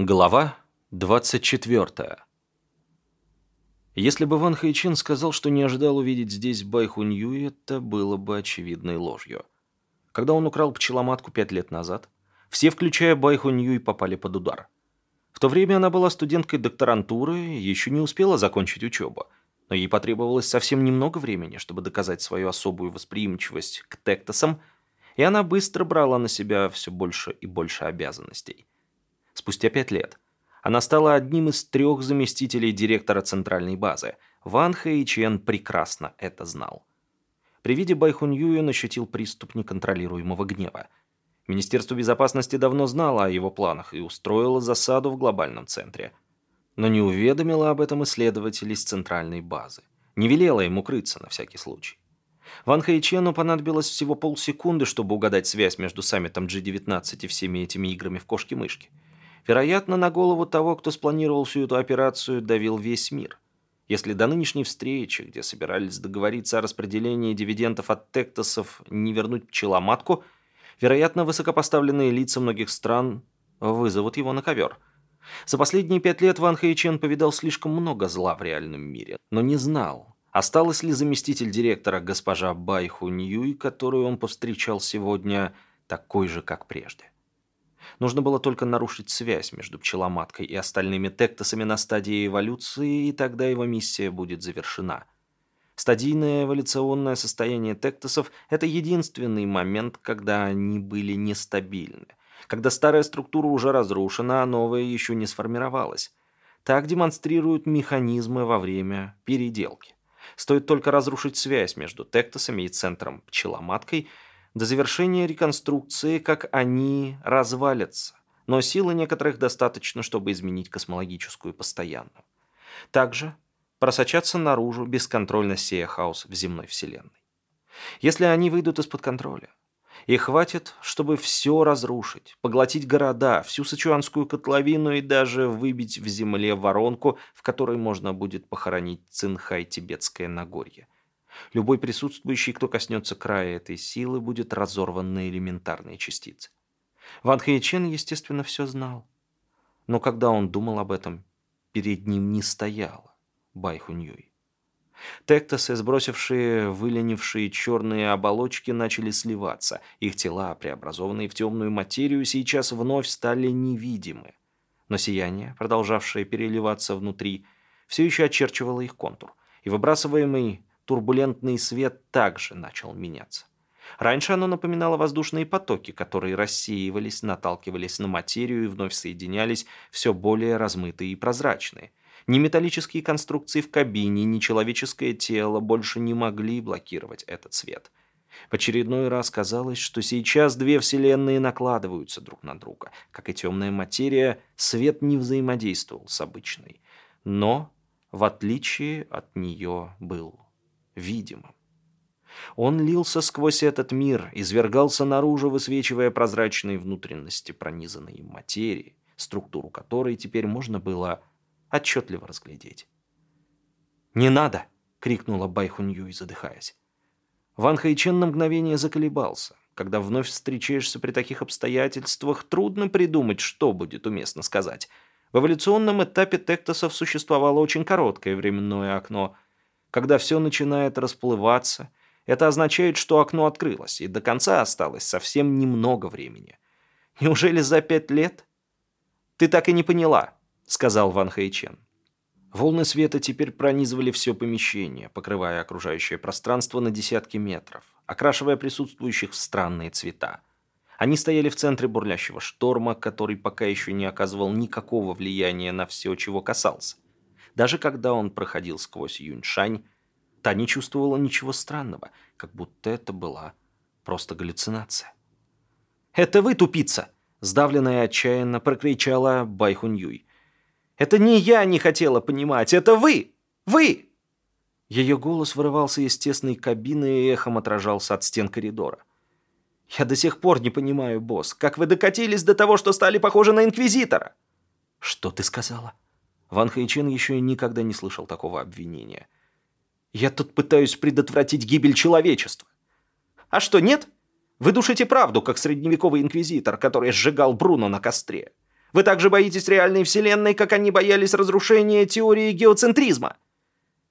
Глава 24. Если бы Ван Хайчин сказал, что не ожидал увидеть здесь Байхунью, это было бы очевидной ложью. Когда он украл пчеломатку пять лет назад, все, включая Байхунью, попали под удар. В то время она была студенткой докторантуры еще не успела закончить учебу, но ей потребовалось совсем немного времени, чтобы доказать свою особую восприимчивость к тектосам, и она быстро брала на себя все больше и больше обязанностей спустя пять лет. Она стала одним из трех заместителей директора центральной базы. Ван Хэйчен прекрасно это знал. При виде Байхун Юй ощутил приступ неконтролируемого гнева. Министерство безопасности давно знало о его планах и устроило засаду в глобальном центре. Но не уведомило об этом исследователей с центральной базы. Не велело им укрыться на всякий случай. Ван Хэйчену понадобилось всего полсекунды, чтобы угадать связь между саммитом G19 и всеми этими играми в кошки-мышки. Вероятно, на голову того, кто спланировал всю эту операцию, давил весь мир. Если до нынешней встречи, где собирались договориться о распределении дивидендов от тектосов, не вернуть пчеломатку, вероятно, высокопоставленные лица многих стран вызовут его на ковер. За последние пять лет Ван Хэйчен повидал слишком много зла в реальном мире, но не знал, осталась ли заместитель директора госпожа Бай Хуньюй, которую он повстречал сегодня, такой же, как прежде. Нужно было только нарушить связь между пчеломаткой и остальными тектосами на стадии эволюции, и тогда его миссия будет завершена. Стадийное эволюционное состояние тектосов – это единственный момент, когда они были нестабильны. Когда старая структура уже разрушена, а новая еще не сформировалась. Так демонстрируют механизмы во время переделки. Стоит только разрушить связь между тектосами и центром пчеломаткой – до завершения реконструкции, как они развалятся, но силы некоторых достаточно, чтобы изменить космологическую постоянную. Также просочатся наружу, бесконтрольно сея хаос в земной Вселенной. Если они выйдут из-под контроля, и хватит, чтобы все разрушить, поглотить города, всю Сычуанскую котловину и даже выбить в земле воронку, в которой можно будет похоронить Цинхай-Тибетское Нагорье – Любой присутствующий, кто коснется края этой силы, будет разорван на элементарные частицы. Ван Хэйчен, естественно, все знал. Но когда он думал об этом, перед ним не стояла Бай Хуньюй. Тектосы, сбросившие выленившие черные оболочки, начали сливаться. Их тела, преобразованные в темную материю, сейчас вновь стали невидимы. Но сияние, продолжавшее переливаться внутри, все еще очерчивало их контур, и выбрасываемый турбулентный свет также начал меняться. Раньше оно напоминало воздушные потоки, которые рассеивались, наталкивались на материю и вновь соединялись, все более размытые и прозрачные. Ни металлические конструкции в кабине, ни человеческое тело больше не могли блокировать этот свет. В очередной раз казалось, что сейчас две вселенные накладываются друг на друга. Как и темная материя, свет не взаимодействовал с обычной. Но, в отличие от нее, был видимым. Он лился сквозь этот мир, извергался наружу, высвечивая прозрачные внутренности пронизанной им материи, структуру которой теперь можно было отчетливо разглядеть. «Не надо!» — крикнула Байхуньюй, задыхаясь. Ван Хайчен на мгновение заколебался. Когда вновь встречаешься при таких обстоятельствах, трудно придумать, что будет уместно сказать. В эволюционном этапе тектосов существовало очень короткое временное окно — когда все начинает расплываться, это означает, что окно открылось, и до конца осталось совсем немного времени. Неужели за пять лет? Ты так и не поняла, сказал Ван Хэйчен. Волны света теперь пронизывали все помещение, покрывая окружающее пространство на десятки метров, окрашивая присутствующих в странные цвета. Они стояли в центре бурлящего шторма, который пока еще не оказывал никакого влияния на все, чего касался. Даже когда он проходил сквозь Юньшань, та не чувствовала ничего странного, как будто это была просто галлюцинация. «Это вы, тупица!» – сдавленная отчаянно прокричала Байхуньюй. «Это не я не хотела понимать, это вы! Вы!» Ее голос вырывался из тесной кабины и эхом отражался от стен коридора. «Я до сих пор не понимаю, босс, как вы докатились до того, что стали похожи на Инквизитора?» «Что ты сказала?» Ван Хэйчен еще никогда не слышал такого обвинения. «Я тут пытаюсь предотвратить гибель человечества». «А что, нет? Вы душите правду, как средневековый инквизитор, который сжигал Бруно на костре. Вы также боитесь реальной вселенной, как они боялись разрушения теории геоцентризма.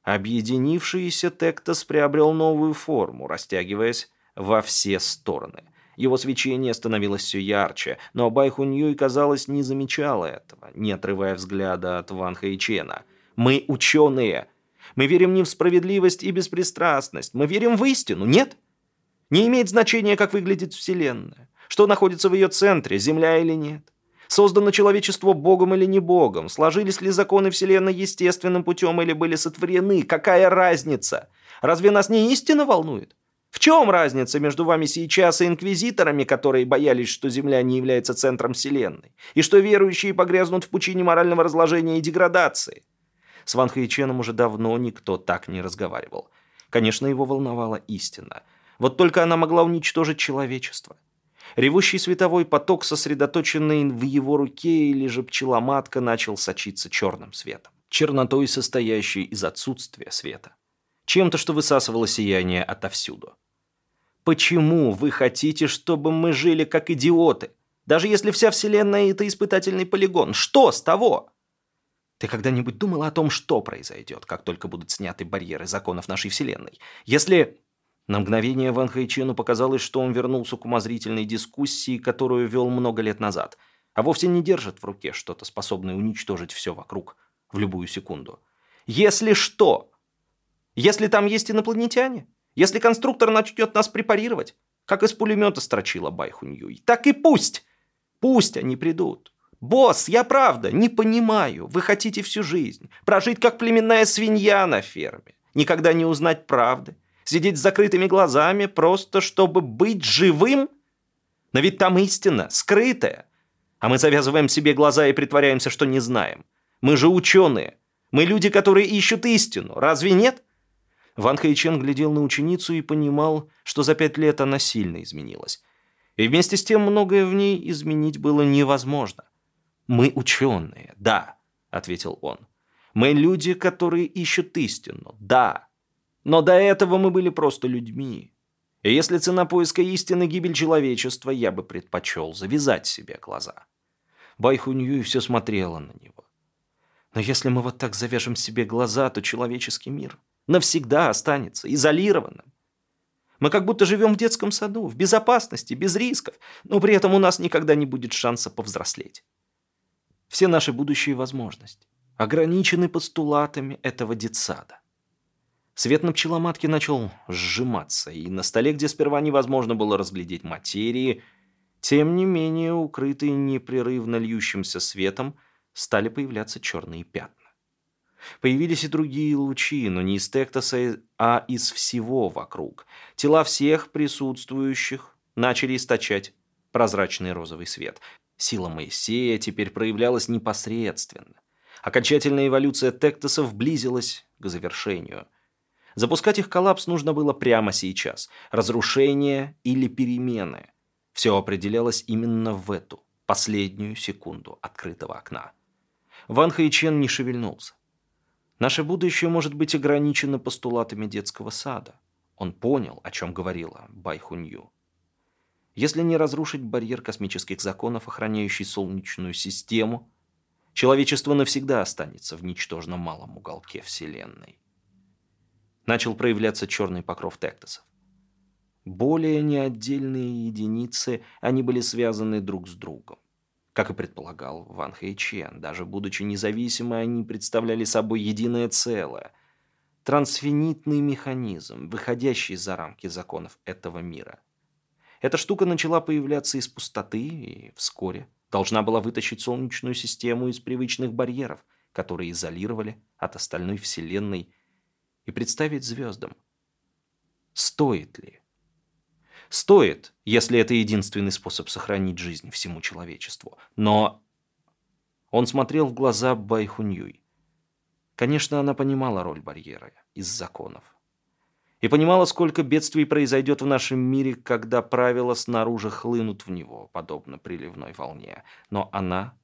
Объединившийся Тектос приобрел новую форму, растягиваясь во все стороны. Его свечение становилось все ярче, но Байхуньюй, казалось, не замечала этого, не отрывая взгляда от Ван Хэйчена. «Мы ученые. Мы верим не в справедливость и беспристрастность. Мы верим в истину, нет? Не имеет значения, как выглядит Вселенная, что находится в ее центре, Земля или нет. Создано человечество Богом или не Богом? Сложились ли законы Вселенной естественным путем или были сотворены? Какая разница? Разве нас не истина волнует? В чем разница между вами сейчас и инквизиторами, которые боялись, что Земля не является центром Вселенной, и что верующие погрязнут в пучине морального разложения и деградации? С Ван Хайченом уже давно никто так не разговаривал. Конечно, его волновала истина. Вот только она могла уничтожить человечество. Ревущий световой поток, сосредоточенный в его руке, или же пчеломатка, начал сочиться черным светом. Чернотой, состоящей из отсутствия света. Чем-то, что высасывало сияние отовсюду. Почему вы хотите, чтобы мы жили как идиоты? Даже если вся Вселенная – это испытательный полигон. Что с того? Ты когда-нибудь думала о том, что произойдет, как только будут сняты барьеры законов нашей Вселенной? Если на мгновение Ван Хайчену показалось, что он вернулся к умозрительной дискуссии, которую вел много лет назад, а вовсе не держит в руке что-то, способное уничтожить все вокруг в любую секунду. Если что? Если там есть инопланетяне? Если конструктор начнет нас препарировать? Как из пулемета строчила Байхуньюй. Так и пусть! Пусть они придут. «Босс, я правда не понимаю. Вы хотите всю жизнь прожить как племенная свинья на ферме, никогда не узнать правды, Сидеть с закрытыми глазами, просто чтобы быть живым? Но ведь там истина, скрытая. А мы завязываем себе глаза и притворяемся, что не знаем. Мы же ученые. Мы люди, которые ищут истину. Разве нет? Ван Хайчен глядел на ученицу и понимал, что за пять лет она сильно изменилась. И вместе с тем многое в ней изменить было невозможно. «Мы ученые, да», — ответил он. «Мы люди, которые ищут истину, да». Но до этого мы были просто людьми. И если цена поиска истины – гибель человечества, я бы предпочел завязать себе глаза. Байхуньюй все смотрела на него. Но если мы вот так завяжем себе глаза, то человеческий мир навсегда останется изолированным. Мы как будто живем в детском саду, в безопасности, без рисков, но при этом у нас никогда не будет шанса повзрослеть. Все наши будущие возможности ограничены постулатами этого детсада. Свет на пчеломатке начал сжиматься, и на столе, где сперва невозможно было разглядеть материи, тем не менее, укрытые непрерывно льющимся светом, стали появляться черные пятна. Появились и другие лучи, но не из Тектоса, а из всего вокруг. Тела всех присутствующих начали источать прозрачный розовый свет. Сила Моисея теперь проявлялась непосредственно. Окончательная эволюция Тектосов близилась к завершению – Запускать их коллапс нужно было прямо сейчас. Разрушение или перемены. Все определялось именно в эту, последнюю секунду открытого окна. Ван Хайчен не шевельнулся. Наше будущее может быть ограничено постулатами детского сада. Он понял, о чем говорила Бай Хунью. Если не разрушить барьер космических законов, охраняющий Солнечную систему, человечество навсегда останется в ничтожно малом уголке Вселенной начал проявляться черный покров тектосов. Более не отдельные единицы, они были связаны друг с другом. Как и предполагал Ван Хэйчен, даже будучи независимы, они представляли собой единое целое. Трансфинитный механизм, выходящий за рамки законов этого мира. Эта штука начала появляться из пустоты и вскоре должна была вытащить Солнечную систему из привычных барьеров, которые изолировали от остальной Вселенной и представить звездам. Стоит ли? Стоит, если это единственный способ сохранить жизнь всему человечеству. Но он смотрел в глаза Байхуньюй. Конечно, она понимала роль барьера из законов. И понимала, сколько бедствий произойдет в нашем мире, когда правила снаружи хлынут в него, подобно приливной волне. Но она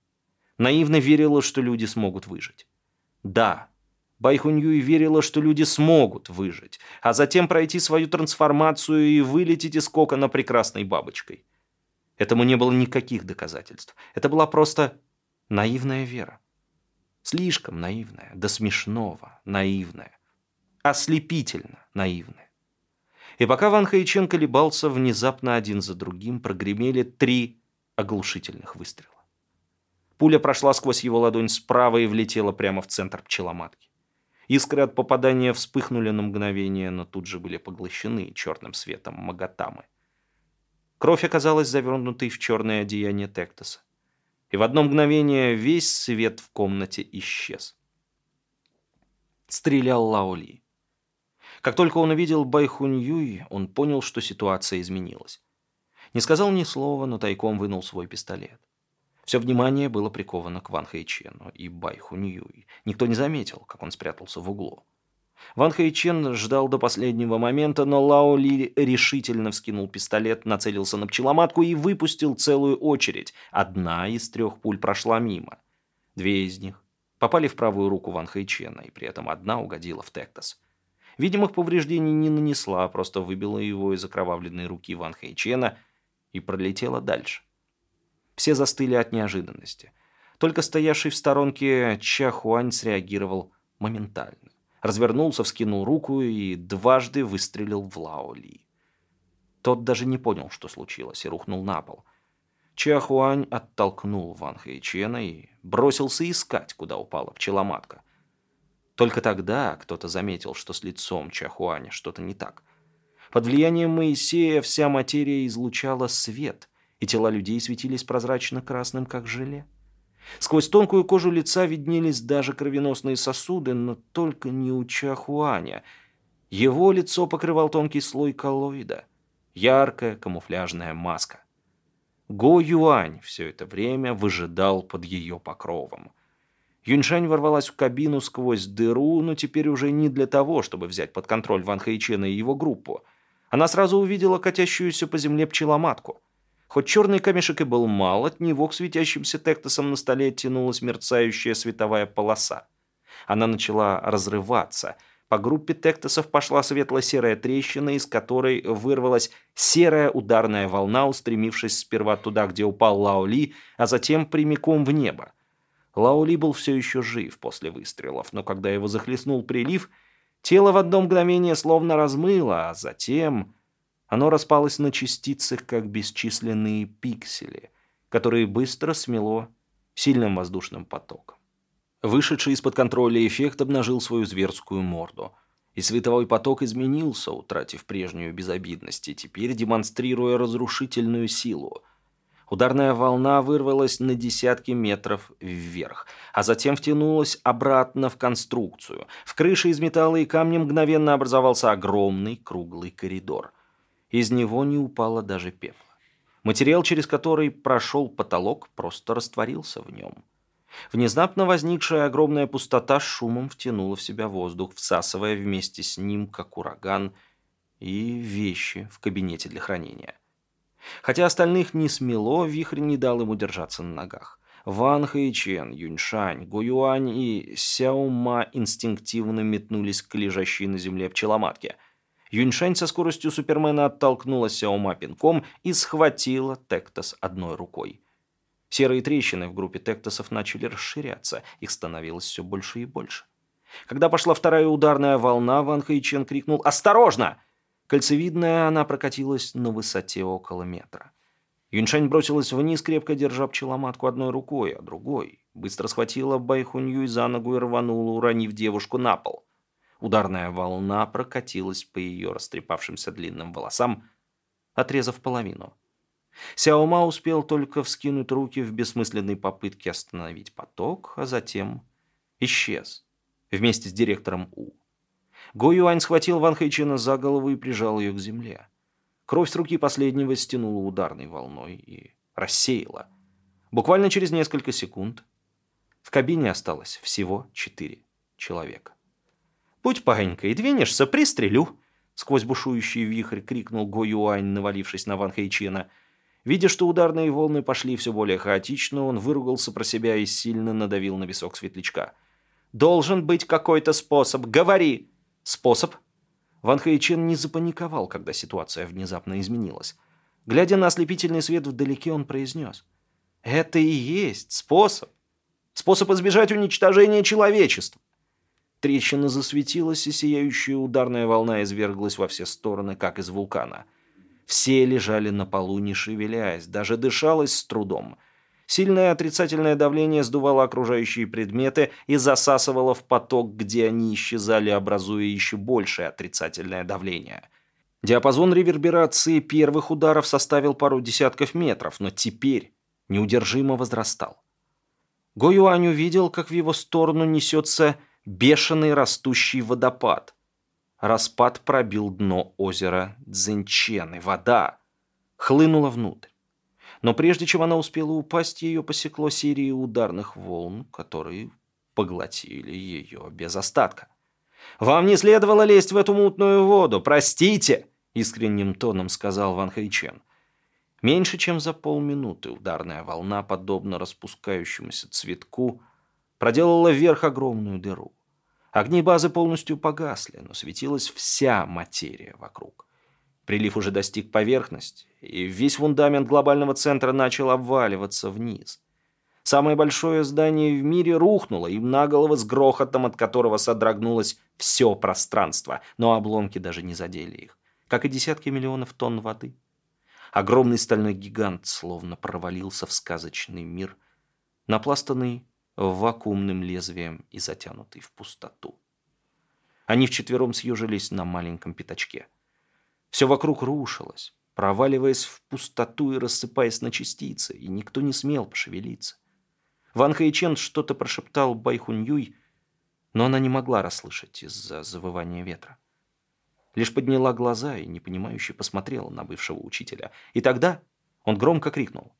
наивно верила, что люди смогут выжить. Да, Байхуньюй верила, что люди смогут выжить, а затем пройти свою трансформацию и вылететь из кокона прекрасной бабочкой. Этому не было никаких доказательств. Это была просто Наивная вера. Слишком наивная, до смешного наивная. Ослепительно наивная. И пока Ван Хайчен колебался, внезапно один за другим прогремели три оглушительных выстрела. Пуля прошла сквозь его ладонь справа и влетела прямо в центр пчеломатки. Искры от попадания вспыхнули на мгновение, но тут же были поглощены черным светом Магатамы. Кровь оказалась завернутой в черное одеяние Тектоса. И в одно мгновение весь свет в комнате исчез. Стрелял Лаоли. Как только он увидел Байхуньюй, он понял, что ситуация изменилась. Не сказал ни слова, но тайком вынул свой пистолет. Все внимание было приковано к Ван Хэйчену и Бай Хуньюй. Никто не заметил, как он спрятался в углу. Ван Хэйчен ждал до последнего момента, но Лао Ли решительно вскинул пистолет, нацелился на пчеломатку и выпустил целую очередь. Одна из трех пуль прошла мимо. Две из них попали в правую руку Ван Хэйчена, и при этом одна угодила в Тектос. Видимых повреждений не нанесла, просто выбила его из окровавленной руки Ван Хэйчена и пролетела дальше. Все застыли от неожиданности. Только стоявший в сторонке Ча Хуань среагировал моментально. Развернулся, вскинул руку и дважды выстрелил в Лао Ли. Тот даже не понял, что случилось, и рухнул на пол. Ча Хуань оттолкнул Ван Хэйчена и бросился искать, куда упала пчеломатка. Только тогда кто-то заметил, что с лицом Чахуаня что-то не так. Под влиянием Моисея вся материя излучала свет, и тела людей светились прозрачно-красным, как желе. Сквозь тонкую кожу лица виднелись даже кровеносные сосуды, но только не у Чахуаня. Его лицо покрывал тонкий слой коллоида, яркая камуфляжная маска. Го Юань все это время выжидал под ее покровом. Юньшань ворвалась в кабину сквозь дыру, но теперь уже не для того, чтобы взять под контроль Ван Хэйчена и его группу. Она сразу увидела катящуюся по земле пчеломатку. Хоть черный камешек и был мал, от него к светящимся тектосам на столе тянулась мерцающая световая полоса. Она начала разрываться. По группе тектосов пошла светло-серая трещина, из которой вырвалась серая ударная волна, устремившись сперва туда, где упал Лао Ли, а затем прямиком в небо. Лаули был все еще жив после выстрелов, но когда его захлестнул прилив, тело в одно мгновение словно размыло, а затем оно распалось на частицы, как бесчисленные пиксели, которые быстро смело сильным воздушным потоком. Вышедший из-под контроля эффект обнажил свою зверскую морду, и световой поток изменился, утратив прежнюю безобидность, и теперь демонстрируя разрушительную силу – Ударная волна вырвалась на десятки метров вверх, а затем втянулась обратно в конструкцию. В крыше из металла и камня мгновенно образовался огромный круглый коридор. Из него не упало даже пепла. Материал, через который прошел потолок, просто растворился в нем. Внезапно возникшая огромная пустота шумом втянула в себя воздух, всасывая вместе с ним, как ураган, и вещи в кабинете для хранения. Хотя остальных не смело, вихрь не дал ему держаться на ногах. Ван Хэйчен, Юньшань, Гуюань и Сяома инстинктивно метнулись к лежащей на земле пчеломатке. Юньшань со скоростью Супермена оттолкнула Сяома пинком и схватила Тектос одной рукой. Серые трещины в группе Тектосов начали расширяться, их становилось все больше и больше. Когда пошла вторая ударная волна, Ван Хэйчен крикнул «Осторожно!» Кольцевидная она прокатилась на высоте около метра. Юньшань бросилась вниз, крепко держа пчеломатку одной рукой, а другой быстро схватила Байхунью за ногу и рванула, уронив девушку на пол. Ударная волна прокатилась по ее растрепавшимся длинным волосам, отрезав половину. Сяома успел только вскинуть руки в бессмысленной попытке остановить поток, а затем исчез вместе с директором У. Го Юань схватил Ван Хэйчина за голову и прижал ее к земле. Кровь с руки последнего стянула ударной волной и рассеяла. Буквально через несколько секунд в кабине осталось всего четыре человека. «Будь паинька и двинешься, пристрелю!» Сквозь бушующий вихрь крикнул Го Юань, навалившись на Ван Хэйчина. Видя, что ударные волны пошли все более хаотично, он выругался про себя и сильно надавил на висок светлячка. «Должен быть какой-то способ! Говори!» Способ? Ван Хэйчен не запаниковал, когда ситуация внезапно изменилась. Глядя на ослепительный свет вдалеке, он произнес. «Это и есть способ. Способ избежать уничтожения человечества. Трещина засветилась, и сияющая ударная волна изверглась во все стороны, как из вулкана. Все лежали на полу, не шевеляясь, даже дышалось с трудом. Сильное отрицательное давление сдувало окружающие предметы и засасывало в поток, где они исчезали, образуя еще большее отрицательное давление. Диапазон реверберации первых ударов составил пару десятков метров, но теперь неудержимо возрастал. Го Юань увидел, как в его сторону несется бешеный растущий водопад. Распад пробил дно озера Цзинчен, и вода хлынула внутрь. Но прежде чем она успела упасть, ее посекло серией ударных волн, которые поглотили ее без остатка. «Вам не следовало лезть в эту мутную воду, простите!» — искренним тоном сказал Ван Хэйчен. Меньше чем за полминуты ударная волна, подобно распускающемуся цветку, проделала вверх огромную дыру. Огни базы полностью погасли, но светилась вся материя вокруг. Прилив уже достиг поверхности, и весь фундамент глобального центра начал обваливаться вниз. Самое большое здание в мире рухнуло им на голову с грохотом, от которого содрогнулось все пространство, но обломки даже не задели их, как и десятки миллионов тонн воды. Огромный стальной гигант словно провалился в сказочный мир, напластанный вакуумным лезвием и затянутый в пустоту. Они вчетвером съежились на маленьком пятачке. Все вокруг рушилось, проваливаясь в пустоту и рассыпаясь на частицы, и никто не смел пошевелиться. Ван Хэйчен что-то прошептал Байхунь Юй, но она не могла расслышать из-за завывания ветра лишь подняла глаза и непонимающе посмотрела на бывшего учителя. И тогда он громко крикнул.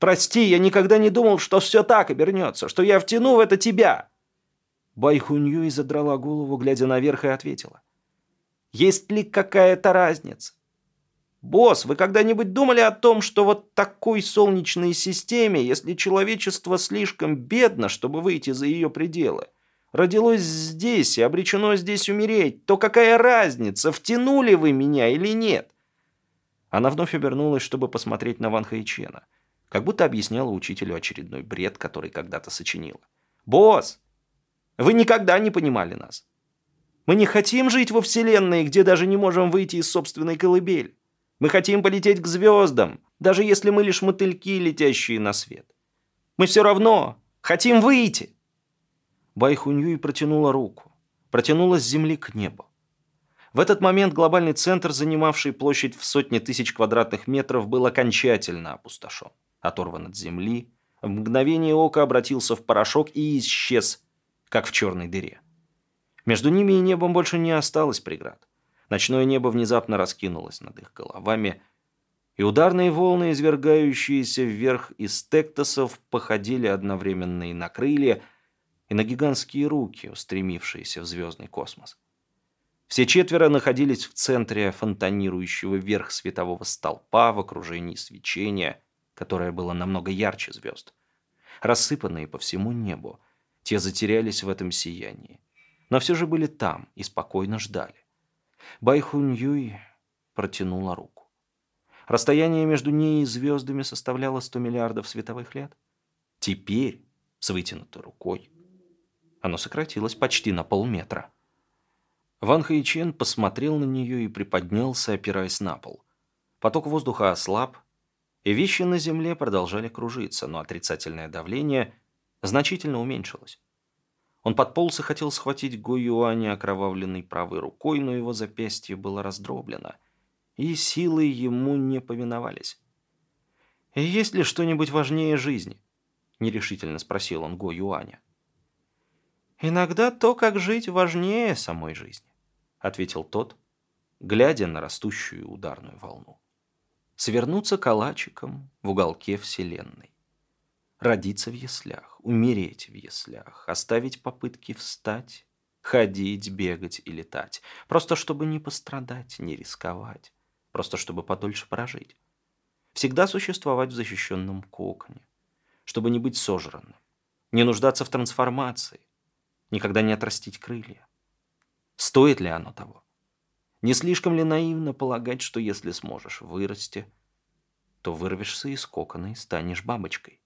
«Прости, я никогда не думал, что все так обернется, что я втяну в это тебя!» Байхуньюй задрала голову, глядя наверх, и ответила. «Есть ли какая-то разница? Босс, вы когда-нибудь думали о том, что вот такой солнечной системе, если человечество слишком бедно, чтобы выйти за ее пределы, родилось здесь и обречено здесь умереть, то какая разница, втянули вы меня или нет?» Она вновь обернулась, чтобы посмотреть на Ван Хайчена, как будто объясняла учителю очередной бред, который когда-то сочинила. «Босс, вы никогда не понимали нас. Мы не хотим жить во Вселенной, где даже не можем выйти из собственной колыбели. Мы хотим полететь к звездам, даже если мы лишь мотыльки, летящие на свет. Мы все равно хотим выйти!» Байхуньюй протянула руку. Протянула с земли к небу. В этот момент глобальный центр, занимавший площадь в сотни тысяч квадратных метров, был окончательно опустошен. Оторван от земли, в мгновение ока обратился в порошок и исчез, как в черной дыре. Между ними и небом больше не осталось преград. Ночное небо внезапно раскинулось над их головами, и ударные волны, извергающиеся вверх из тектосов, походили одновременно и на крылья, и на гигантские руки, устремившиеся в звездный космос. Все четверо находились в центре фонтанирующего вверх светового столпа в окружении свечения, которое было намного ярче звезд. Рассыпанные по всему небу, те затерялись в этом сиянии. Но все же были там и спокойно ждали. Байхунь Юй протянула руку. Расстояние между ней и звездами составляло 100 миллиардов световых лет. Теперь, с вытянутой рукой, оно сократилось почти на полметра. Ван Хэйчен посмотрел на нее и приподнялся, опираясь на пол. Поток воздуха ослаб, и вещи на земле продолжали кружиться, но отрицательное давление значительно уменьшилось. Он подполз и хотел схватить Го Юаня окровавленной правой рукой, но его запястье было раздроблено, и силы ему не повиновались. «Есть ли что-нибудь важнее жизни?» – нерешительно спросил он Го Юаня. «Иногда то, как жить, важнее самой жизни», — ответил тот, глядя на растущую ударную волну. «Свернуться калачиком в уголке Вселенной. Родиться в яслях, умереть в яслях, оставить попытки встать, ходить, бегать и летать, просто чтобы не пострадать, не рисковать, просто чтобы подольше прожить. Всегда существовать в защищенном коконе, чтобы не быть сожранным, не нуждаться в трансформации, никогда не отрастить крылья. Стоит ли оно того? Не слишком ли наивно полагать, что если сможешь вырасти, то вырвешься из кокона и станешь бабочкой?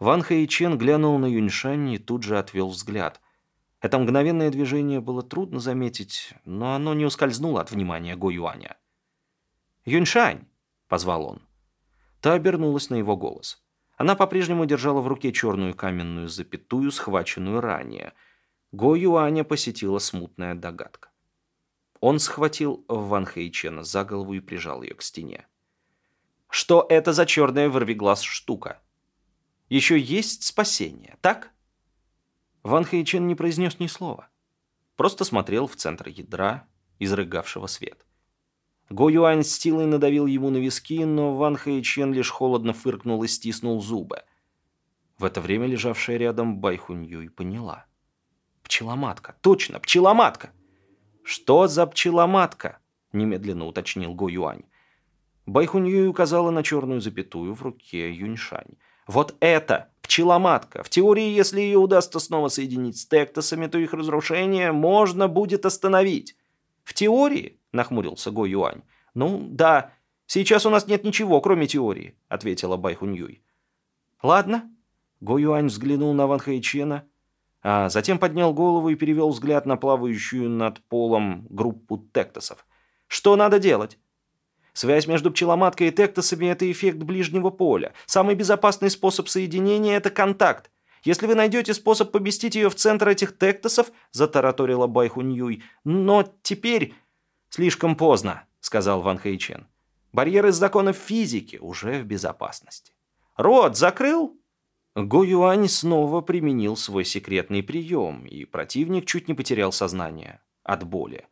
Ван Хэйчен глянул на Юньшань и тут же отвел взгляд. Это мгновенное движение было трудно заметить, но оно не ускользнуло от внимания Го Юаня. «Юньшань!» — позвал он. Та обернулась на его голос. Она по-прежнему держала в руке черную каменную запятую, схваченную ранее. Го Юаня посетила смутная догадка. Он схватил Ван Хэйчена за голову и прижал ее к стене. «Что это за черная вырвиглаз штука? Еще есть спасение, так?» Ван Хэйчен не произнес ни слова. Просто смотрел в центр ядра, изрыгавшего свет. Го Юань с силой надавил ему на виски, но Ван Хэйчен лишь холодно фыркнул и стиснул зубы. В это время лежавшая рядом Бай Хунь Юй поняла. «Пчеломатка! Точно, пчеломатка!» «Что за пчеломатка?» — немедленно уточнил Го Юань. Бай Хунь Юй указала на черную запятую в руке Юньшань. «Вот это пчеломатка! В теории, если ее удастся снова соединить с тектосами, то их разрушение можно будет остановить. В теории — нахмурился Го Юань. «Ну, да. Сейчас у нас нет ничего, кроме теории», — ответила Бай Хуньюй. «Ладно». Го Юань взглянул на Ван Хэйчена, а затем поднял голову и перевел взгляд на плавающую над полом группу тектосов. «Что надо делать?» Связь между пчеломаткой и тектосами – это эффект ближнего поля. Самый безопасный способ соединения – это контакт. Если вы найдете способ поместить ее в центр этих тектосов, затараторила Байхуньюй, но теперь «Слишком поздно», — сказал Ван Хэйчен. «Барьер из законов физики уже в безопасности». «Рот закрыл?» Го Юань снова применил свой секретный прием, и противник чуть не потерял сознание от боли.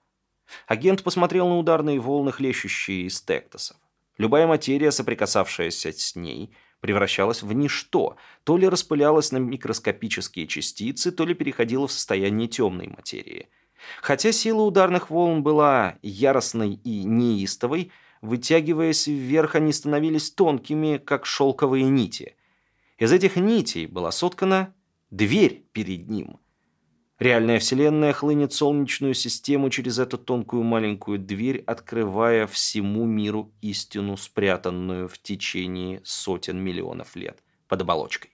Агент посмотрел на ударные волны, хлещущие из тектосов. Любая материя, соприкасавшаяся с ней, превращалась в ничто, то ли распылялась на микроскопические частицы, то ли переходила в состояние темной материи – Хотя сила ударных волн была яростной и неистовой, вытягиваясь вверх, они становились тонкими, как шелковые нити. Из этих нитей была соткана дверь перед ним. Реальная вселенная хлынет солнечную систему через эту тонкую маленькую дверь, открывая всему миру истину, спрятанную в течение сотен миллионов лет под оболочкой.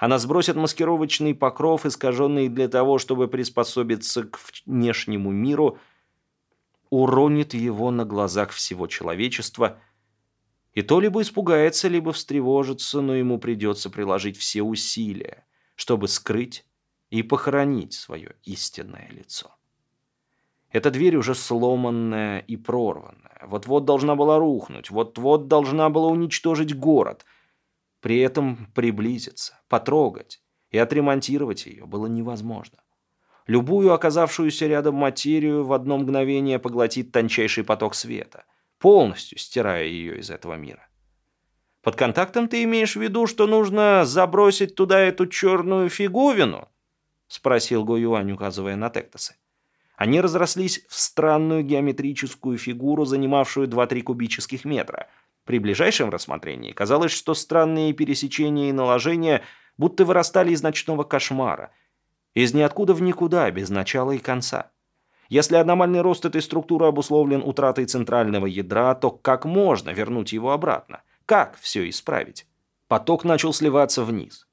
Она сбросит маскировочный покров, искаженный для того, чтобы приспособиться к внешнему миру, уронит его на глазах всего человечества, и то либо испугается, либо встревожится, но ему придется приложить все усилия, чтобы скрыть и похоронить свое истинное лицо. Эта дверь уже сломанная и прорванная. Вот-вот должна была рухнуть, вот-вот должна была уничтожить город – при этом приблизиться, потрогать и отремонтировать ее было невозможно. Любую оказавшуюся рядом материю в одно мгновение поглотит тончайший поток света, полностью стирая ее из этого мира. Под контактом ты имеешь в виду, что нужно забросить туда эту черную фиговину? Спросил Го Юань, указывая на Тектосы. Они разрослись в странную геометрическую фигуру, занимавшую 2-3 кубических метра – при ближайшем рассмотрении казалось, что странные пересечения и наложения будто вырастали из ночного кошмара, из ниоткуда в никуда, без начала и конца. Если аномальный рост этой структуры обусловлен утратой центрального ядра, то как можно вернуть его обратно? Как все исправить? Поток начал сливаться вниз.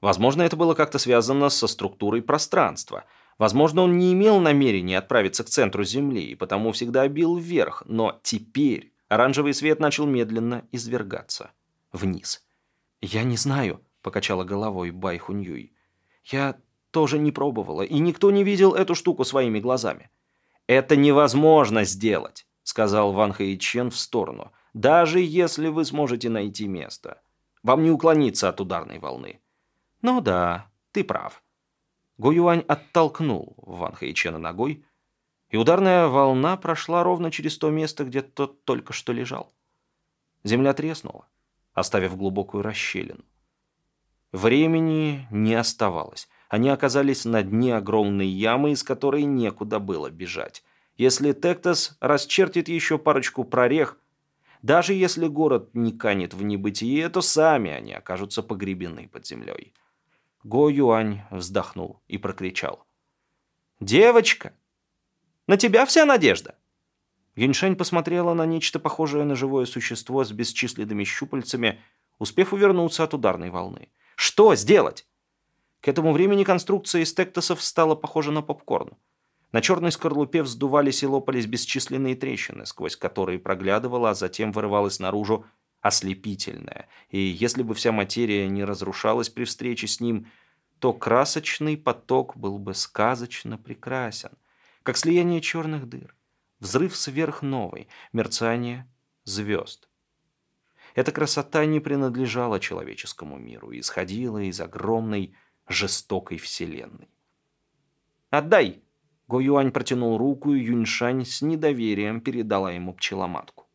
Возможно, это было как-то связано со структурой пространства. Возможно, он не имел намерения отправиться к центру Земли, и потому всегда бил вверх, но теперь Оранжевый свет начал медленно извергаться. Вниз. «Я не знаю», — покачала головой Бай Хуньюй. «Я тоже не пробовала, и никто не видел эту штуку своими глазами». «Это невозможно сделать», — сказал Ван Хэйчен в сторону. «Даже если вы сможете найти место. Вам не уклониться от ударной волны». «Ну да, ты прав». Гуюань оттолкнул Ван Хэйчена ногой, и ударная волна прошла ровно через то место, где тот только что лежал. Земля треснула, оставив глубокую расщелину. Времени не оставалось. Они оказались на дне огромной ямы, из которой некуда было бежать. Если Тектос расчертит еще парочку прорех, даже если город не канет в небытие, то сами они окажутся погребены под землей. Го Юань вздохнул и прокричал. «Девочка!» На тебя вся надежда!» Юньшень посмотрела на нечто похожее на живое существо с бесчисленными щупальцами, успев увернуться от ударной волны. Что сделать? К этому времени конструкция из тектосов стала похожа на попкорн. На черной скорлупе вздувались и лопались бесчисленные трещины, сквозь которые проглядывала, а затем вырывалась наружу ослепительная. И если бы вся материя не разрушалась при встрече с ним, то красочный поток был бы сказочно прекрасен, как слияние черных дыр, взрыв сверхновой, мерцание звезд. Эта красота не принадлежала человеческому миру и исходила из огромной жестокой вселенной. «Отдай!» Го Юань протянул руку, и Юньшань с недоверием передала ему пчеломатку.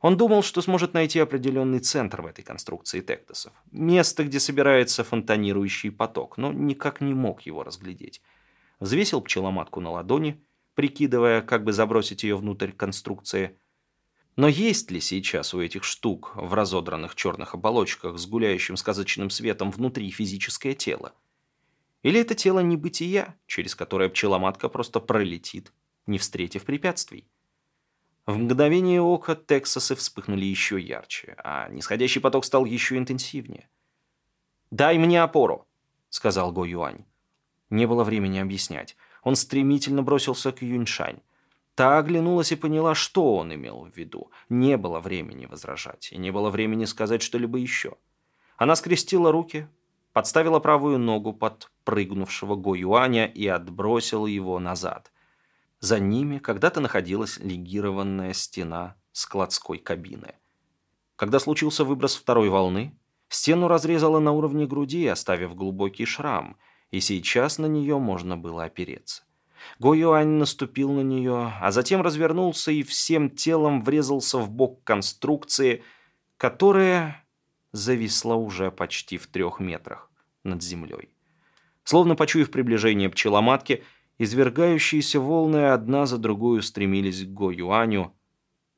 Он думал, что сможет найти определенный центр в этой конструкции тектосов. Место, где собирается фонтанирующий поток, но никак не мог его разглядеть. Взвесил пчеломатку на ладони, прикидывая, как бы забросить ее внутрь конструкции. Но есть ли сейчас у этих штук в разодранных черных оболочках с гуляющим сказочным светом внутри физическое тело? Или это тело небытия, через которое пчеломатка просто пролетит, не встретив препятствий? В мгновение ока Тексасы вспыхнули еще ярче, а нисходящий поток стал еще интенсивнее. «Дай мне опору», — сказал Го Юань. Не было времени объяснять. Он стремительно бросился к Юньшань. Та оглянулась и поняла, что он имел в виду. Не было времени возражать, и не было времени сказать что-либо еще. Она скрестила руки, подставила правую ногу под прыгнувшего Го Юаня и отбросила его назад. За ними когда-то находилась легированная стена складской кабины. Когда случился выброс второй волны, стену разрезала на уровне груди, оставив глубокий шрам, и сейчас на нее можно было опереться. Го Юань наступил на нее, а затем развернулся и всем телом врезался в бок конструкции, которая зависла уже почти в трех метрах над землей. Словно почуяв приближение пчеломатки, извергающиеся волны одна за другой устремились к Го Юаню,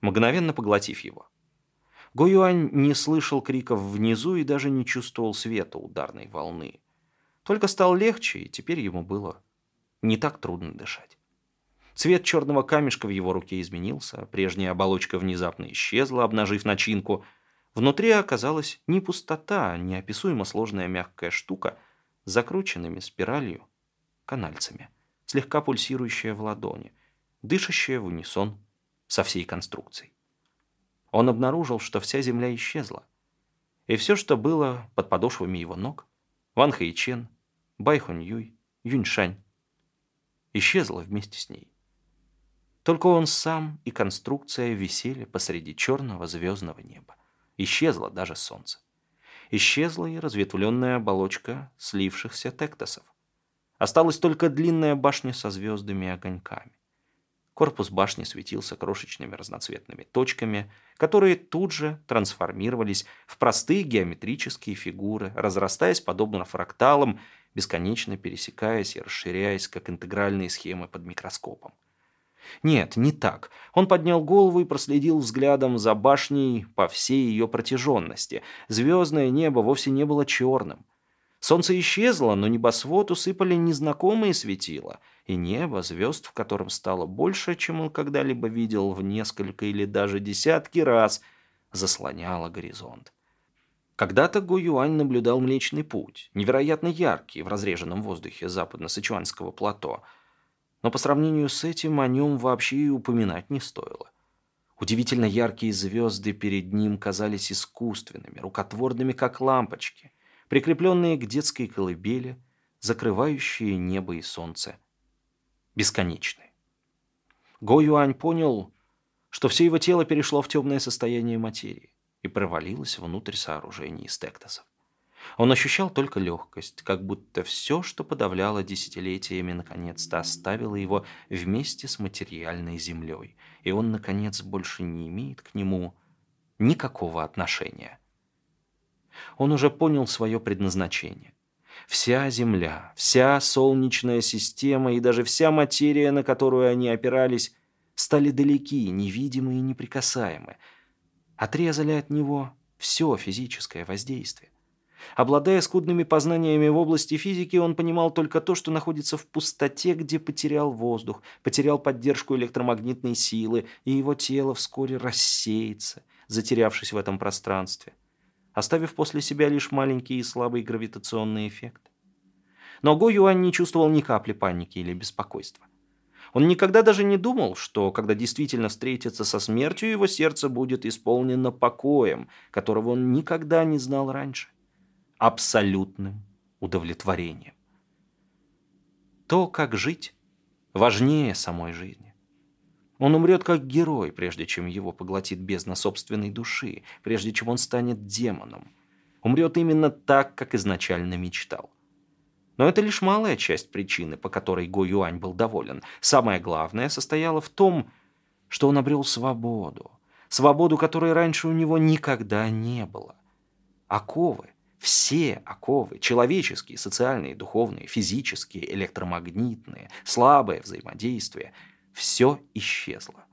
мгновенно поглотив его. Го Юань не слышал криков внизу и даже не чувствовал света ударной волны. Только стал легче, и теперь ему было не так трудно дышать. Цвет черного камешка в его руке изменился, прежняя оболочка внезапно исчезла, обнажив начинку – Внутри оказалась не пустота, а неописуемо сложная мягкая штука закрученными спиралью канальцами, слегка пульсирующая в ладони, дышащая в унисон со всей конструкцией. Он обнаружил, что вся земля исчезла. И все, что было под подошвами его ног, Ван Хэйчен, Бай Хунь Юй, Юньшань, исчезло вместе с ней. Только он сам и конструкция висели посреди черного звездного неба. Исчезло даже солнце. Исчезла и разветвленная оболочка слившихся тектосов. Осталась только длинная башня со звездами и огоньками. Корпус башни светился крошечными разноцветными точками, которые тут же трансформировались в простые геометрические фигуры, разрастаясь подобно фракталам, бесконечно пересекаясь и расширяясь, как интегральные схемы под микроскопом. Нет, не так. Он поднял голову и проследил взглядом за башней по всей ее протяженности. Звездное небо вовсе не было черным. Солнце исчезло, но небосвод усыпали незнакомые светила, и небо, звезд в котором стало больше, чем он когда-либо видел в несколько или даже десятки раз, заслоняло горизонт. Когда-то Го Юань наблюдал Млечный Путь, невероятно яркий в разреженном воздухе западно-сычуанского плато – но по сравнению с этим о нем вообще и упоминать не стоило. Удивительно яркие звезды перед ним казались искусственными, рукотворными, как лампочки, прикрепленные к детской колыбели, закрывающие небо и солнце. Бесконечные. Го Юань понял, что все его тело перешло в темное состояние материи и провалилось внутрь сооружений из тектосов. Он ощущал только легкость, как будто все, что подавляло десятилетиями, наконец-то оставило его вместе с материальной землей, и он, наконец, больше не имеет к нему никакого отношения. Он уже понял свое предназначение. Вся Земля, вся Солнечная система и даже вся материя, на которую они опирались, стали далеки, невидимы и неприкасаемы, отрезали от него все физическое воздействие. Обладая скудными познаниями в области физики, он понимал только то, что находится в пустоте, где потерял воздух, потерял поддержку электромагнитной силы, и его тело вскоре рассеется, затерявшись в этом пространстве. оставив после себя лишь маленький и слабый гравитационный эффект. Но Го Юань не чувствовал ни капли паники или беспокойства. Он никогда даже не думал, что, когда действительно встретится со смертью, его сердце будет исполнено покоем, которого он никогда не знал раньше. Абсолютным удовлетворением. То, как жить, важнее самой жизни. Он умрет как герой, прежде чем его поглотит бездна собственной души, прежде чем он станет демоном. Умрет именно так, как изначально мечтал. Но это лишь малая часть причины, по которой Го Юань был доволен. Самое главное состояло в том, что он обрел свободу. Свободу, которой раньше у него никогда не было. Оковы, все оковы, человеческие, социальные, духовные, физические, электромагнитные, слабое взаимодействие, все исчезло.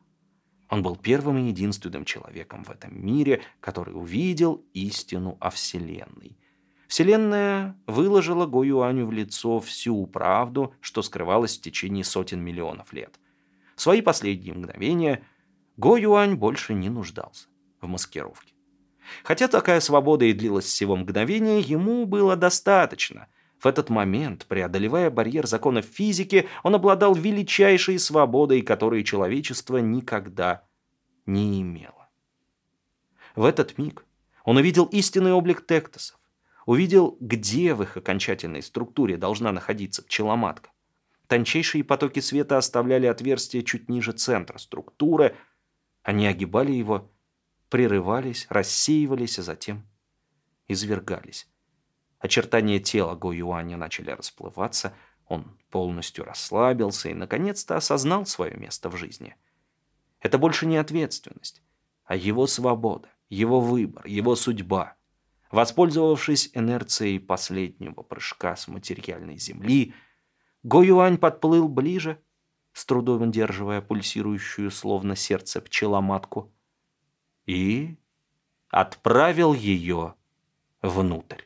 Он был первым и единственным человеком в этом мире, который увидел истину о Вселенной. Вселенная выложила Го Юаню в лицо всю правду, что скрывалось в течение сотен миллионов лет. В свои последние мгновения Го Юань больше не нуждался в маскировке. Хотя такая свобода и длилась всего мгновение, ему было достаточно. В этот момент, преодолевая барьер законов физики, он обладал величайшей свободой, которой человечество никогда не имело. В этот миг он увидел истинный облик тектосов, увидел, где в их окончательной структуре должна находиться пчеломатка. Тончайшие потоки света оставляли отверстие чуть ниже центра структуры, они огибали его прерывались, рассеивались, а затем извергались. Очертания тела Го Юаня начали расплываться, он полностью расслабился и, наконец-то, осознал свое место в жизни. Это больше не ответственность, а его свобода, его выбор, его судьба. Воспользовавшись инерцией последнего прыжка с материальной земли, Го Юань подплыл ближе, с трудом удерживая пульсирующую, словно сердце пчеломатку, и отправил ее внутрь.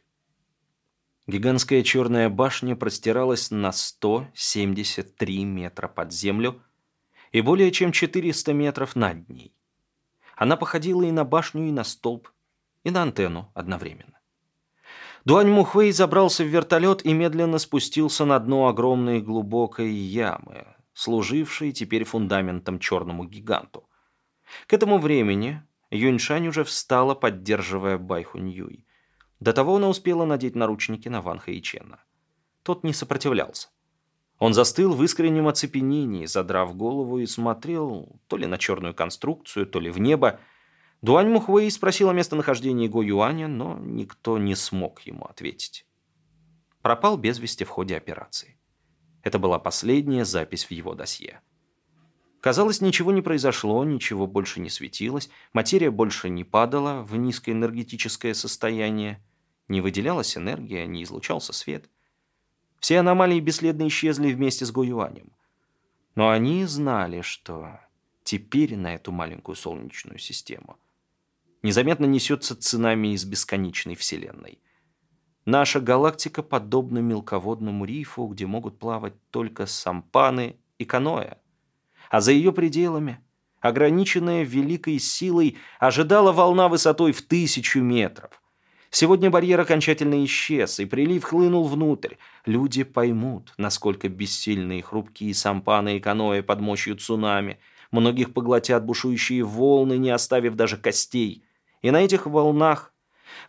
Гигантская черная башня простиралась на 173 метра под землю и более чем 400 метров над ней. Она походила и на башню, и на столб, и на антенну одновременно. Дуань Мухвей забрался в вертолет и медленно спустился на дно огромной глубокой ямы, служившей теперь фундаментом черному гиганту. К этому времени Юньшань уже встала, поддерживая Байхунь Юй. До того она успела надеть наручники на Ван Хэйчена. Тот не сопротивлялся. Он застыл в искреннем оцепенении, задрав голову и смотрел то ли на черную конструкцию, то ли в небо. Дуань Мухвей спросил о местонахождении Го Юаня, но никто не смог ему ответить. Пропал без вести в ходе операции. Это была последняя запись в его досье. Казалось, ничего не произошло, ничего больше не светилось, материя больше не падала в низкоэнергетическое состояние, не выделялась энергия, не излучался свет. Все аномалии бесследно исчезли вместе с Гоюанем. Но они знали, что теперь на эту маленькую солнечную систему незаметно несется цунами из бесконечной Вселенной. Наша галактика подобна мелководному рифу, где могут плавать только сампаны и каноэ а за ее пределами, ограниченная великой силой, ожидала волна высотой в тысячу метров. Сегодня барьер окончательно исчез, и прилив хлынул внутрь. Люди поймут, насколько бессильны и хрупкие сампаны и каноэ под мощью цунами. Многих поглотят бушующие волны, не оставив даже костей. И на этих волнах,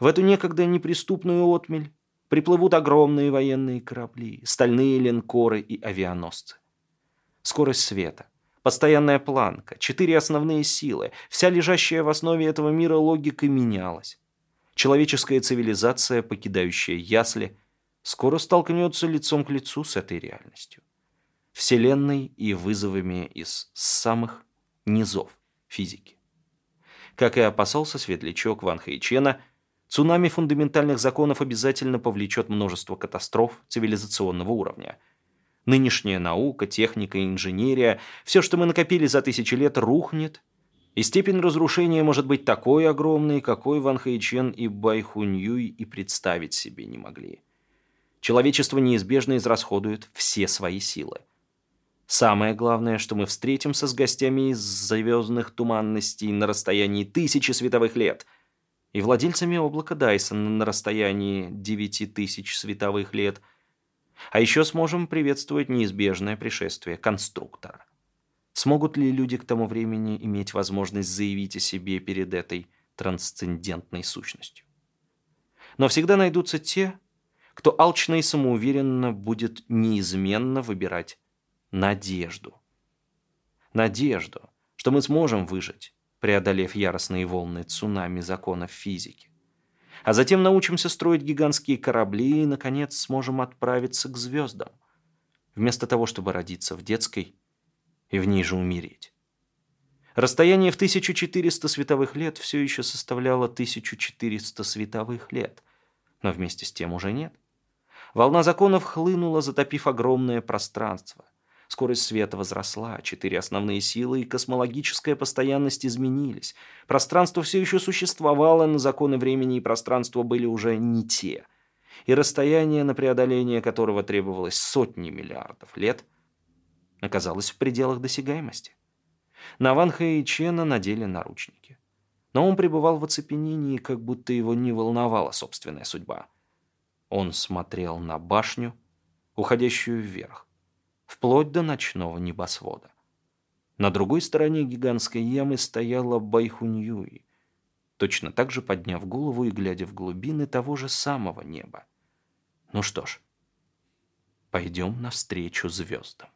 в эту некогда неприступную отмель, приплывут огромные военные корабли, стальные линкоры и авианосцы. Скорость света — Постоянная планка, четыре основные силы, вся лежащая в основе этого мира логика менялась. Человеческая цивилизация, покидающая ясли, скоро столкнется лицом к лицу с этой реальностью. Вселенной и вызовами из самых низов физики. Как и опасался светлячок Ван Хэйчена, цунами фундаментальных законов обязательно повлечет множество катастроф цивилизационного уровня – Нынешняя наука, техника, инженерия, все, что мы накопили за тысячи лет, рухнет, и степень разрушения может быть такой огромной, какой Ван Хэйчен и Бай Хуньюй и представить себе не могли. Человечество неизбежно израсходует все свои силы. Самое главное, что мы встретимся с гостями из звездных туманностей на расстоянии тысячи световых лет. и владельцами облака Дайсона на расстоянии 9000 световых лет. А еще сможем приветствовать неизбежное пришествие конструктора. Смогут ли люди к тому времени иметь возможность заявить о себе перед этой трансцендентной сущностью? Но всегда найдутся те, кто алчно и самоуверенно будет неизменно выбирать надежду. Надежду, что мы сможем выжить, преодолев яростные волны цунами законов физики. А затем научимся строить гигантские корабли и, наконец, сможем отправиться к звездам, вместо того, чтобы родиться в детской и в ней же умереть. Расстояние в 1400 световых лет все еще составляло 1400 световых лет, но вместе с тем уже нет. Волна законов хлынула, затопив огромное пространство – Скорость света возросла, четыре основные силы и космологическая постоянность изменились. Пространство все еще существовало, но законы времени и пространства были уже не те. И расстояние, на преодоление которого требовалось сотни миллиардов лет, оказалось в пределах досягаемости. На Ван Хэ и Чена надели наручники. Но он пребывал в оцепенении, как будто его не волновала собственная судьба. Он смотрел на башню, уходящую вверх вплоть до ночного небосвода. На другой стороне гигантской ямы стояла Байхуньюи, точно так же подняв голову и глядя в глубины того же самого неба. Ну что ж, пойдем навстречу звездам.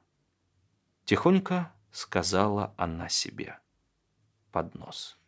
Тихонько сказала она себе под нос.